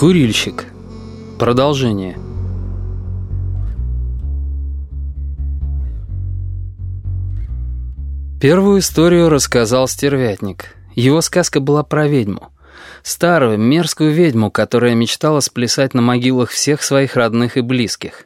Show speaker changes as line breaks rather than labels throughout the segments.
Курильщик. Продолжение. Первую историю рассказал стервятник. Его сказка была про ведьму. Старую, мерзкую ведьму, которая мечтала сплясать на могилах всех своих родных и близких.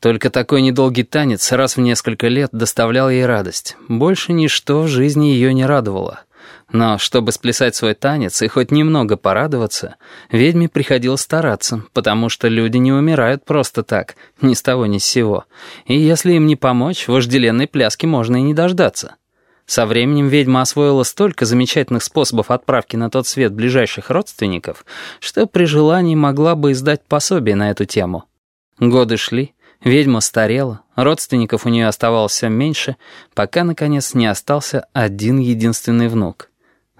Только такой недолгий танец раз в несколько лет доставлял ей радость. Больше ничто в жизни ее не радовало. Но чтобы сплясать свой танец и хоть немного порадоваться, ведьме приходилось стараться, потому что люди не умирают просто так, ни с того ни с сего. И если им не помочь, вожделенной пляски можно и не дождаться. Со временем ведьма освоила столько замечательных способов отправки на тот свет ближайших родственников, что при желании могла бы издать пособие на эту тему. Годы шли, Ведьма старела, родственников у нее оставалось все меньше, пока, наконец, не остался один единственный внук.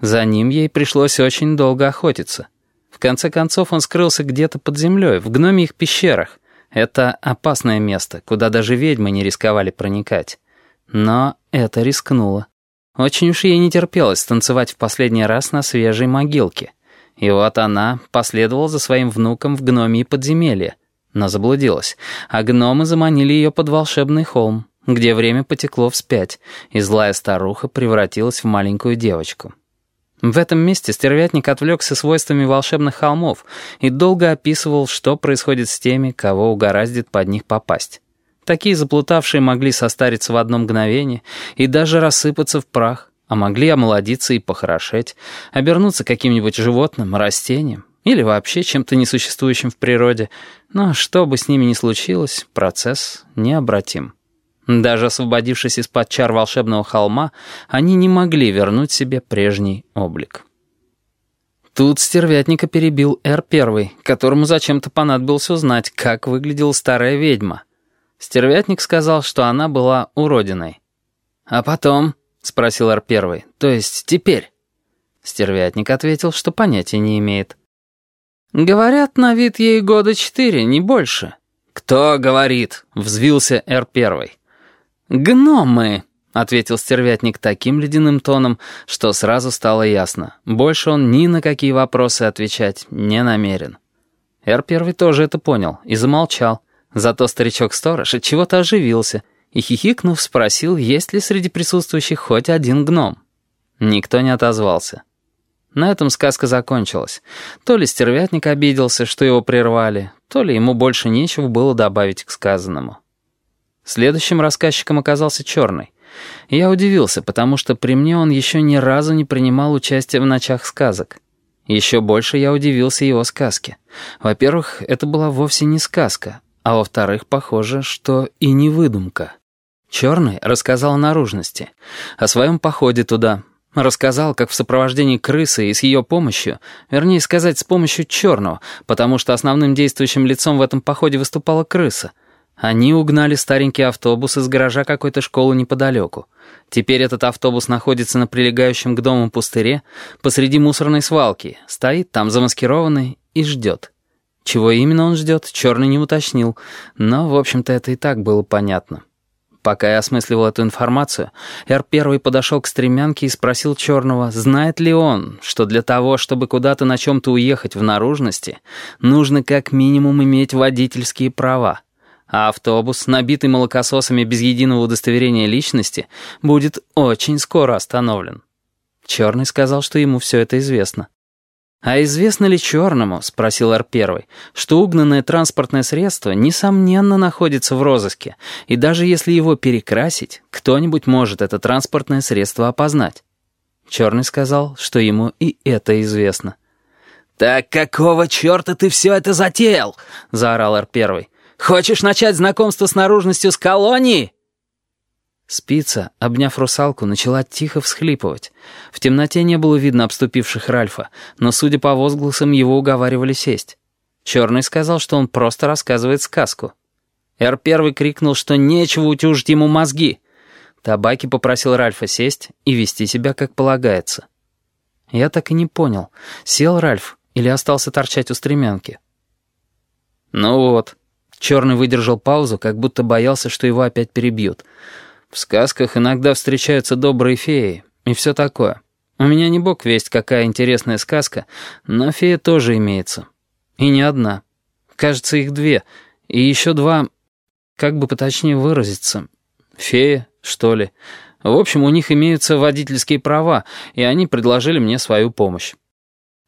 За ним ей пришлось очень долго охотиться. В конце концов он скрылся где-то под землей, в гномьих пещерах. Это опасное место, куда даже ведьмы не рисковали проникать. Но это рискнуло. Очень уж ей не терпелось танцевать в последний раз на свежей могилке. И вот она последовала за своим внуком в гномии подземелье, но заблудилась, а гномы заманили ее под волшебный холм, где время потекло вспять, и злая старуха превратилась в маленькую девочку. В этом месте стервятник отвлекся свойствами волшебных холмов и долго описывал, что происходит с теми, кого угораздит под них попасть. Такие заплутавшие могли состариться в одно мгновение и даже рассыпаться в прах, а могли омолодиться и похорошеть, обернуться каким-нибудь животным, растением, или вообще чем-то несуществующим в природе. Но что бы с ними ни случилось, процесс необратим. Даже освободившись из-под чар волшебного холма, они не могли вернуть себе прежний облик. Тут стервятника перебил Р-1, которому зачем-то понадобилось узнать, как выглядела старая ведьма. Стервятник сказал, что она была уродиной. «А потом?» — спросил Р-1. «То есть теперь?» Стервятник ответил, что понятия не имеет. «Говорят, на вид ей года четыре, не больше». «Кто говорит?» — взвился Р-1. «Гномы», — ответил стервятник таким ледяным тоном, что сразу стало ясно. Больше он ни на какие вопросы отвечать не намерен. Р-1 тоже это понял и замолчал. Зато старичок-сторож от чего-то оживился и, хихикнув, спросил, есть ли среди присутствующих хоть один гном. Никто не отозвался. На этом сказка закончилась. То ли стервятник обиделся, что его прервали, то ли ему больше нечего было добавить к сказанному. Следующим рассказчиком оказался Черный. Я удивился, потому что при мне он еще ни разу не принимал участие в ночах сказок. Еще больше я удивился его сказке. Во-первых, это была вовсе не сказка, а во-вторых, похоже, что и не выдумка. Черный рассказал о наружности, о своем походе туда, Рассказал, как в сопровождении крысы и с ее помощью, вернее сказать, с помощью черного, потому что основным действующим лицом в этом походе выступала крыса. Они угнали старенький автобус из гаража какой-то школы неподалеку. Теперь этот автобус находится на прилегающем к дому пустыре посреди мусорной свалки, стоит там замаскированный и ждет. Чего именно он ждет, черный не уточнил, но, в общем-то, это и так было понятно. Пока я осмысливал эту информацию, Р-1 подошел к стремянке и спросил Черного, знает ли он, что для того, чтобы куда-то на чем-то уехать в наружности, нужно как минимум иметь водительские права. А автобус, набитый молокососами без единого удостоверения личности, будет очень скоро остановлен. Черный сказал, что ему все это известно. «А известно ли черному, — спросил Р-1, — что угнанное транспортное средство, несомненно, находится в розыске, и даже если его перекрасить, кто-нибудь может это транспортное средство опознать?» Черный сказал, что ему и это известно. «Так какого черта ты все это затеял?» — заорал Р-1. «Хочешь начать знакомство с наружностью с колонии?» Спица, обняв русалку, начала тихо всхлипывать. В темноте не было видно обступивших Ральфа, но, судя по возгласам, его уговаривали сесть. Черный сказал, что он просто рассказывает сказку. Р-1 крикнул, что нечего утюжить ему мозги. Табаки попросил Ральфа сесть и вести себя как полагается. Я так и не понял, сел Ральф или остался торчать у стремянки. «Ну вот». Черный выдержал паузу, как будто боялся, что его опять перебьют. В сказках иногда встречаются добрые феи и все такое. У меня не бог весть, какая интересная сказка, но фея тоже имеется. И не одна. Кажется, их две. И еще два... Как бы поточнее выразиться... Фея, что ли. В общем, у них имеются водительские права, и они предложили мне свою помощь.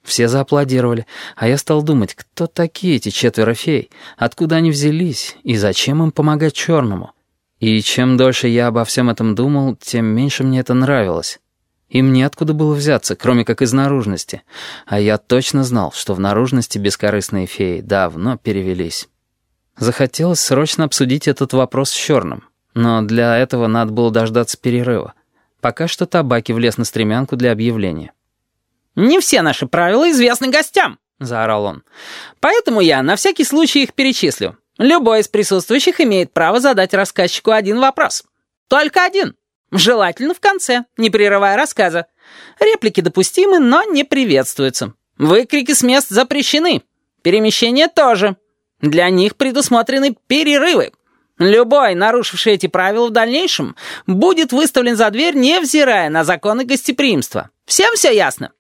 Все зааплодировали, а я стал думать, кто такие эти четверо фей, откуда они взялись и зачем им помогать черному. И чем дольше я обо всем этом думал, тем меньше мне это нравилось. Им неоткуда было взяться, кроме как из наружности. А я точно знал, что в наружности бескорыстные феи давно перевелись. Захотелось срочно обсудить этот вопрос с черным. Но для этого надо было дождаться перерыва. Пока что табаки влез на стремянку для объявления.
«Не все наши правила известны гостям», — заорал он. «Поэтому я на всякий случай их перечислю. Любой из присутствующих имеет право задать рассказчику один вопрос. Только один. Желательно в конце, не прерывая рассказа. Реплики допустимы, но не приветствуются. Выкрики с мест запрещены. Перемещения тоже. Для них предусмотрены перерывы. Любой, нарушивший эти правила в дальнейшем, будет выставлен за дверь, невзирая на законы гостеприимства. Всем все ясно?»